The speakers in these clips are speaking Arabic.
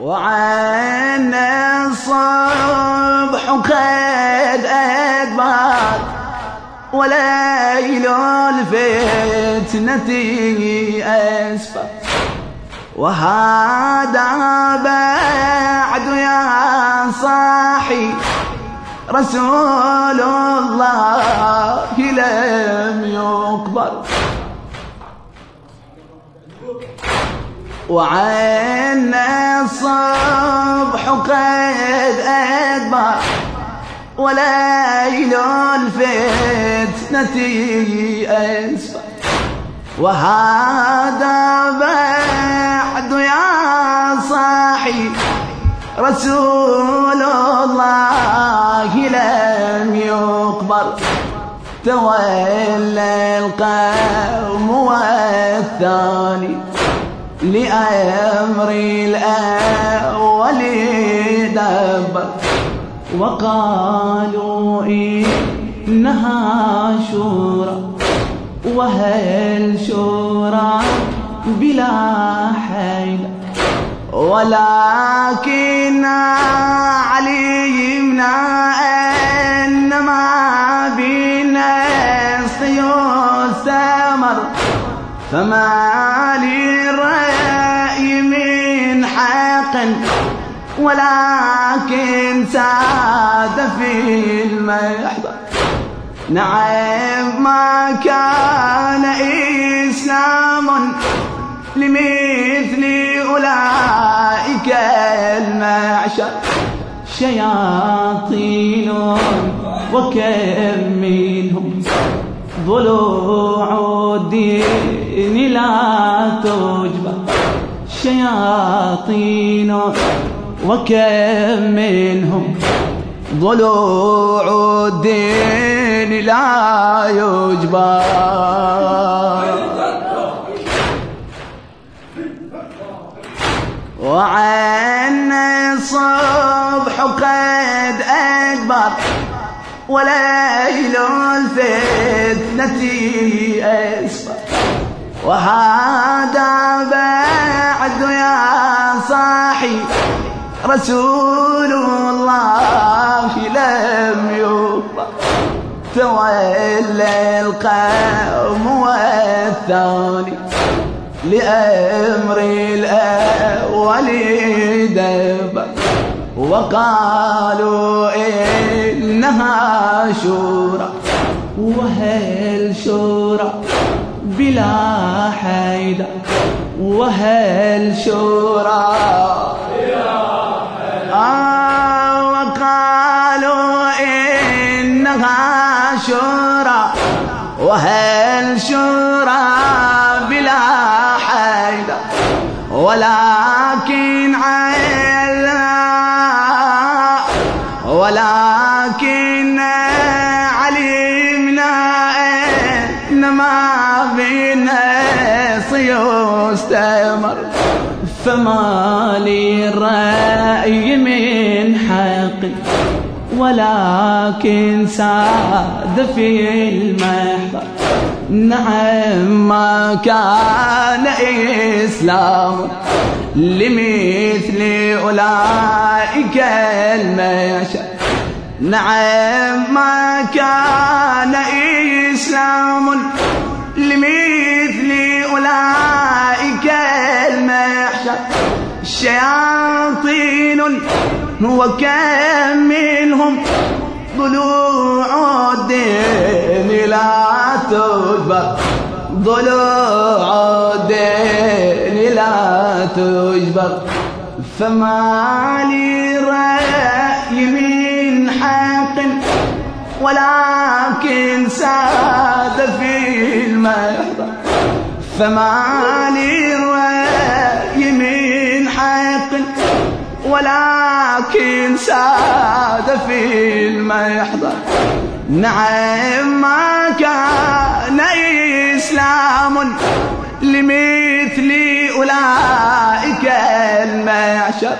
وعن الصبح قد أدبر وليل الفتنة أسفر. وهذا بعد يا صاحي رسول الله لم يقبر. وعين الصبح قد أدبر وليل الفتنة أسفر وهذا بعد يا صاحي رسول الله لم يقبر تولى القوم والثاني. لأمر الأول دبر وقالوا إنها شورى وهل شورى بلا حيل ولكن علمنا أن ما بنا السيوف ثمر فما ولكن ساد في المحضر. نعم ما كان إسلام لمثل أولئك المعشر شياطين وكم منهم ضلوع الدين لا تجبر. شياطين وكم منهم ضلوع الدين لا يجبر وعن الصبح قد أدبر وليل الفتنة أسفر وهذا بعد يا صاحي رسول الله لم يقبر تولى القوم والثاني لأمر الأول دبر وقالوا إنها شورى. وهل شورى بلا حيدة وهل شورى وقالوا إنها شورى وهل شورى بلا حيدة ولكن علا ولكن علمنا ان ما بينا سيستمر فما ولكن ساد في المحضر نعم ما كان إسلام لمثل أولئك المشر نعم ما كان إسلام لمثل أولئك المحشر الشياطين وكم منهم ضلوع الدين لا تجبر. ضلوع الدين لا تجبر. فما للرأي من حق ولكن ساد في المحضر فما للرأي من حق ولكن ساد في المحضر نعم ما كان إسلام لمثل أولئك المعشر.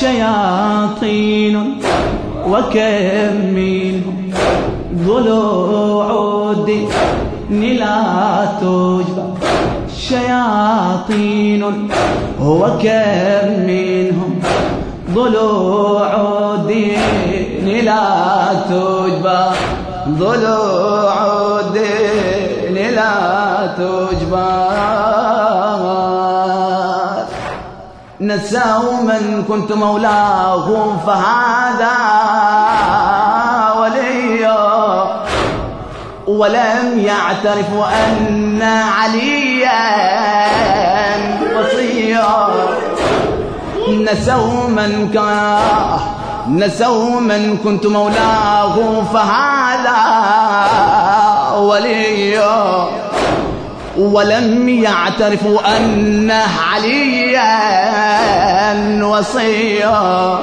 شياطين وكم منهم ضلوع الدين لا تجبر. شياطين وكم منهم ضلوع الدين لا تجبر ضلوع الدين لا تجبر نسوا من كنت مولاه فهذا ولي. ولم يعترفوا أن عليا وصيا. نسوا من كان نسوا من كنت مولاه فهذا ولي. ولم يعترفوا أنه عليا وصيا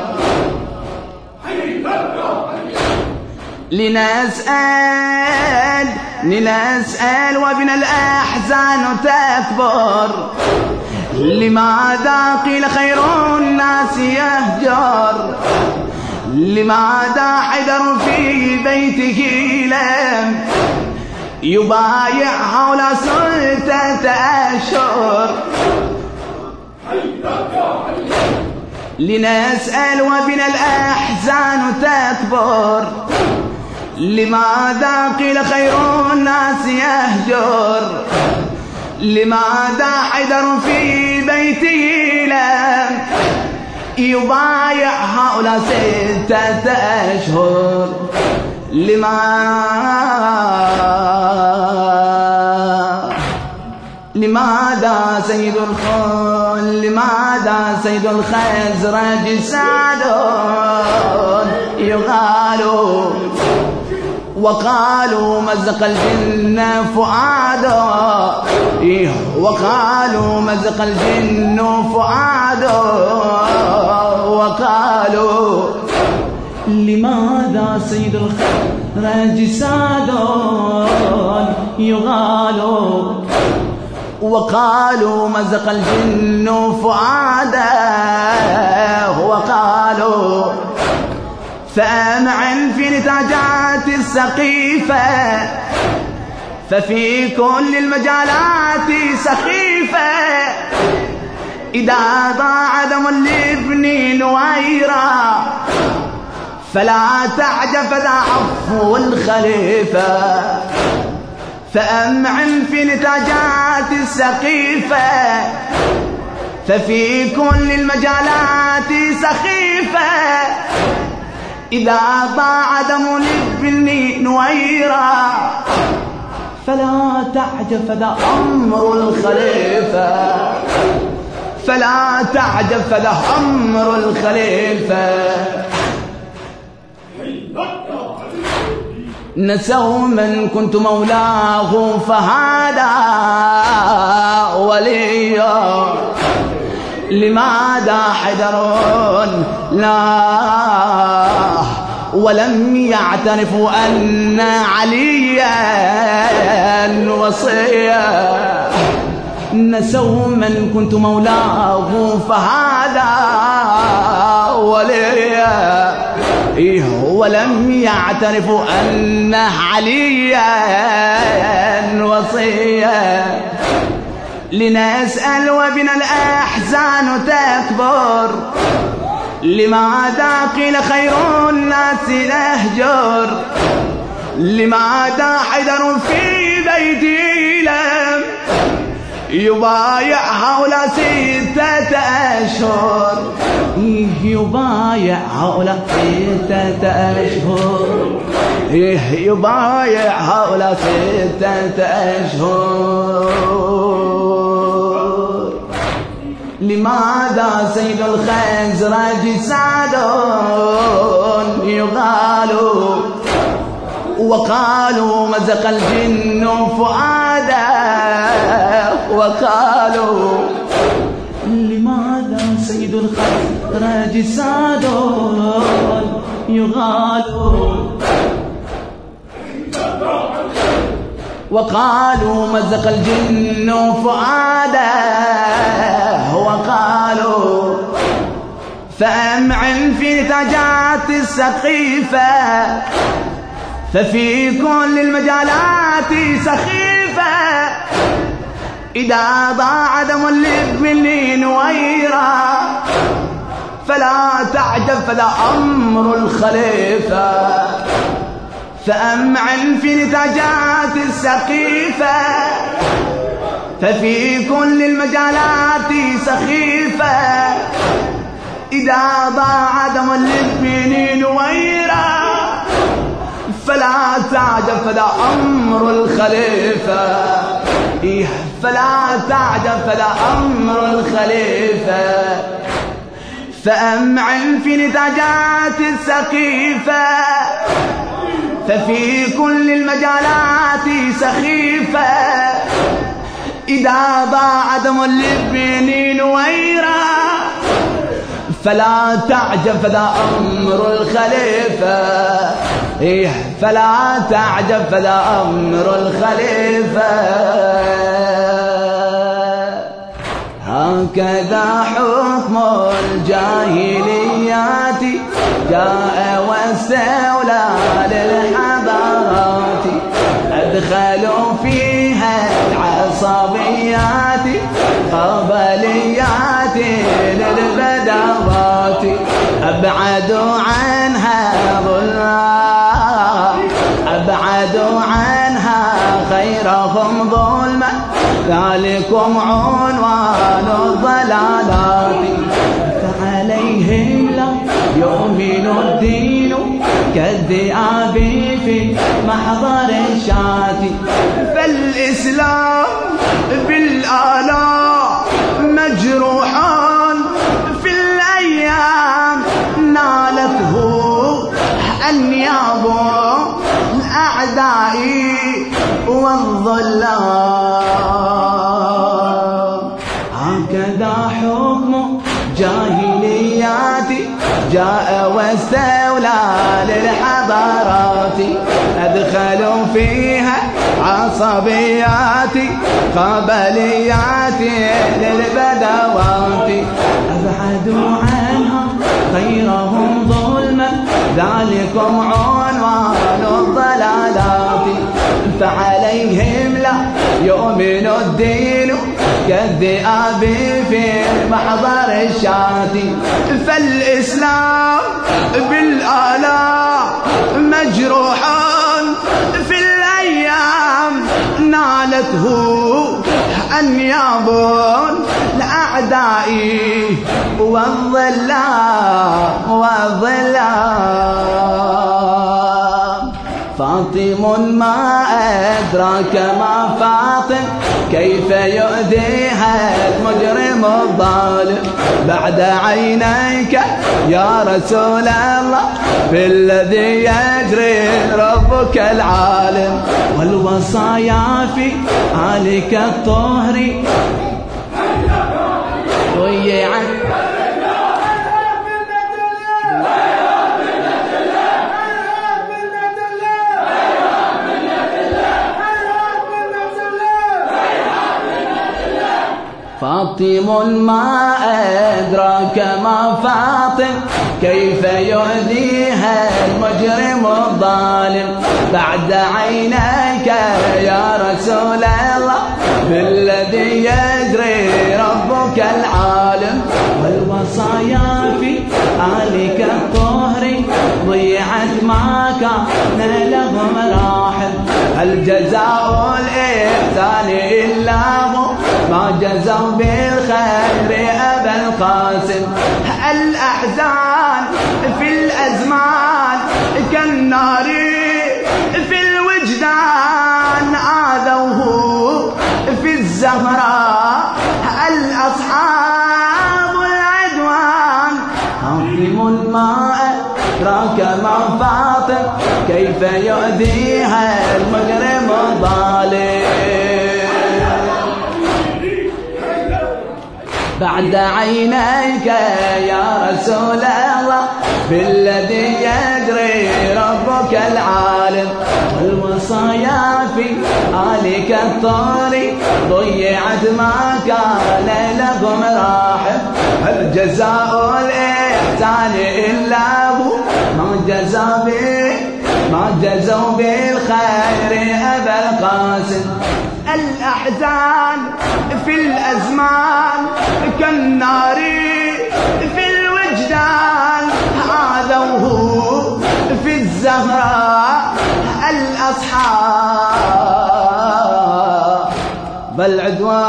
لنسأل لنسأل وبنا الأحزان تكبر. لماذا قيل خير الناس يهجر لماذا حذر في بيته لم يبايع حول ستة أشهر؟ لنسأل وبنا الأحزان تكبر. لماذا قيل خير الناس يهجر لماذا حذر في بيته لم يبايع هؤلاء ستة أشهر. لما لماذا سيد الخل لماذا سيد الخزرج سعد يغالوا وقالوا مزق الجن فؤاده إيه وقالوا مزق الجن فؤاده وقالوا لماذا سيد الخير ساد يغالوا وقالوا مزق الجن فؤاده وقالوا فآمع في نتاجات السقيفة ففي كل المجالات سخيفة. إذا ضاع دم الابن نويرا فلا تعجب ذا عفو الخليفة. فأمعن في نتاجات السقيفة ففي كل المجالات سخيفة. إذا ضاع دم لابن نويرا. فلا تعجب فذا أمر الخليفة. فلا تعجب فذا أمر الخليفة. نسوا من كنت مولاه فهذا ولي لماذا حذرون؟ لا. ولم يعترفوا أن عليا وصيا نسوا من كنت مولاه فهذا ولي إيه ولم يعترفوا أنه عليا وصيا لنسأل وبنا الأحزان تكبر. لماذا قيل خير الناس نهجر. لماذا حذر في بيتي لم يبايع هؤلاء ستة أشهر. يبايع هؤلاء ستة أشهر. يبايع هؤلاء ستة أشهر. لماذا سيد الخزرج سعد يغالوا وقالوا مزق الجن فؤاده وقالوا لماذا سيد الخزرج سعد يغالوا وقالوا مزق الجن فؤاده وقالوا فأمعن في نتاجات السقيفة ففي كل المجالات سخيفة إذا ضاع دم مني نويرا فلا تعجب فلا أمر الخليفة فأمعن في نتاجات السقيفة ففي كل المجالات سخيفة. إذا ضاع دم للمنين ويرا فلا تعجب فلا أمر الخليفة. إيه فلا تعجب فلا أمر الخليفة. فأمعن في نتاجات السقيفة ففي كل المجالات سخيفة. إذا ضاع دم البنين ويرا فلا تعجب فذا أمر الخليفة. إيه فلا تعجب فذا أمر الخليفة. هكذا حكم الجاهليات. جاء واستولى للحضارات أدخلوا فيها العصبيات قبليات للبدوات أبعدوا عنها أبعدوا عنها خيرهم ظلما ذلكم عنوان والظلام هكذا حكم جاهليات. جاء واستولى للحضارات. أدخلوا فيها عصبيات قبليات للبدوات. أبعدوا عنها غيرهم ظلما ذلكم عنوان. فعليهم لا يؤمن الدين كالذئاب في محضر الشاة. فالإسلام بالآلاء مجروحا في الأيام نالته أنياب الأعداء والظلام والظلام. فاطم ما أدراك ما فاطم كيف يؤذيها المجرم الظالم؟ بعد عينيك يا رسول الله بالذي يجري ربك العالم. والوصايا في عليك الطهر فاطم ما أدراك ما فاطم؟ كيف يؤذيها المجرم الظالم؟ بعد عينيك يا رسول الله بالذي يجري ربك العالم. والوصايا في آلك الطهر ضيعت ما كان لهم راحل الجزاء الإحسان إلا جزوا بالخير أبا القاسم. الأحزان في الأزمان؟ كالنار في الوجدان آذوه في الزهراء بعد عينيك يا رسول الله بالذي يجري ربك العالم. والوصايا في آلك الطاري ضيعت ما كان لكم راحب الجزاء الإحسان إلا هو؟ ما جزى به ما جزوا بالخير أبا القاسم. الأحزان في الأزمان كالنار في الوجدان. هذا وهو في الزهراء الأصحاب. بل عدوان.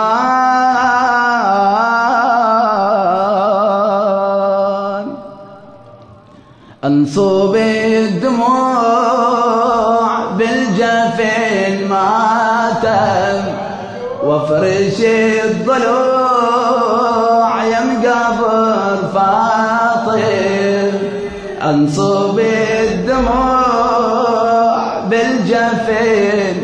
أنصب الدمع ماتم وافرش الضلوع يم قبر فاطم أنصب الدموع بالجفن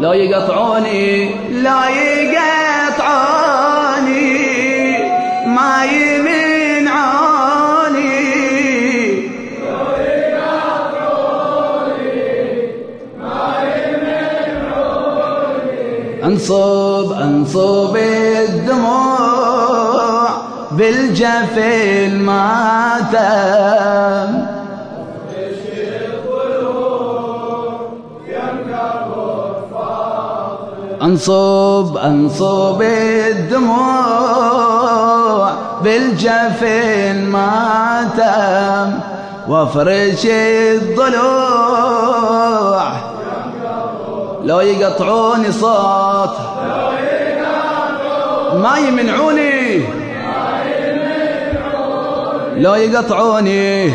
لو يقطعوني لا يقطعوني ما يمنعوني انصب انصب الدموع بالجفن ماتم انصب انصب الدموع بالجفن ماتم وافرش الضلوع لو يقطعوني صوت. ما يمنعوني. لو يقطعوني.